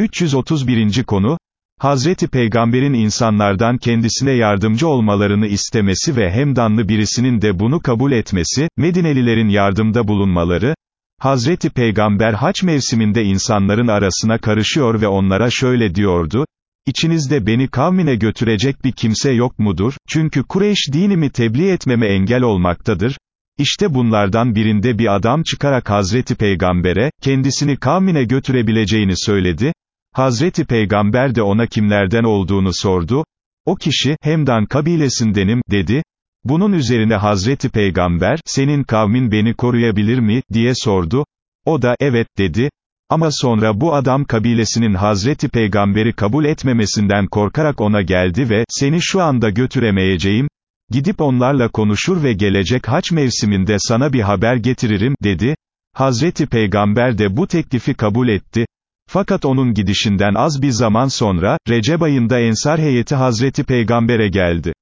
331. konu, Hazreti Peygamber'in insanlardan kendisine yardımcı olmalarını istemesi ve hemdanlı birisinin de bunu kabul etmesi, Medinelilerin yardımda bulunmaları, Hazreti Peygamber haç mevsiminde insanların arasına karışıyor ve onlara şöyle diyordu, İçinizde beni kavmine götürecek bir kimse yok mudur, çünkü Kureyş dinimi tebliğ etmeme engel olmaktadır, İşte bunlardan birinde bir adam çıkarak Hazreti Peygamber'e, kendisini kavmine götürebileceğini söyledi, Hazreti Peygamber de ona kimlerden olduğunu sordu, o kişi, Hemdan kabilesindenim, dedi, bunun üzerine Hazreti Peygamber, senin kavmin beni koruyabilir mi, diye sordu, o da, evet, dedi, ama sonra bu adam kabilesinin Hazreti Peygamberi kabul etmemesinden korkarak ona geldi ve, seni şu anda götüremeyeceğim, gidip onlarla konuşur ve gelecek haç mevsiminde sana bir haber getiririm, dedi, Hazreti Peygamber de bu teklifi kabul etti, fakat onun gidişinden az bir zaman sonra, Recep ayında Ensar heyeti Hazreti Peygamber'e geldi.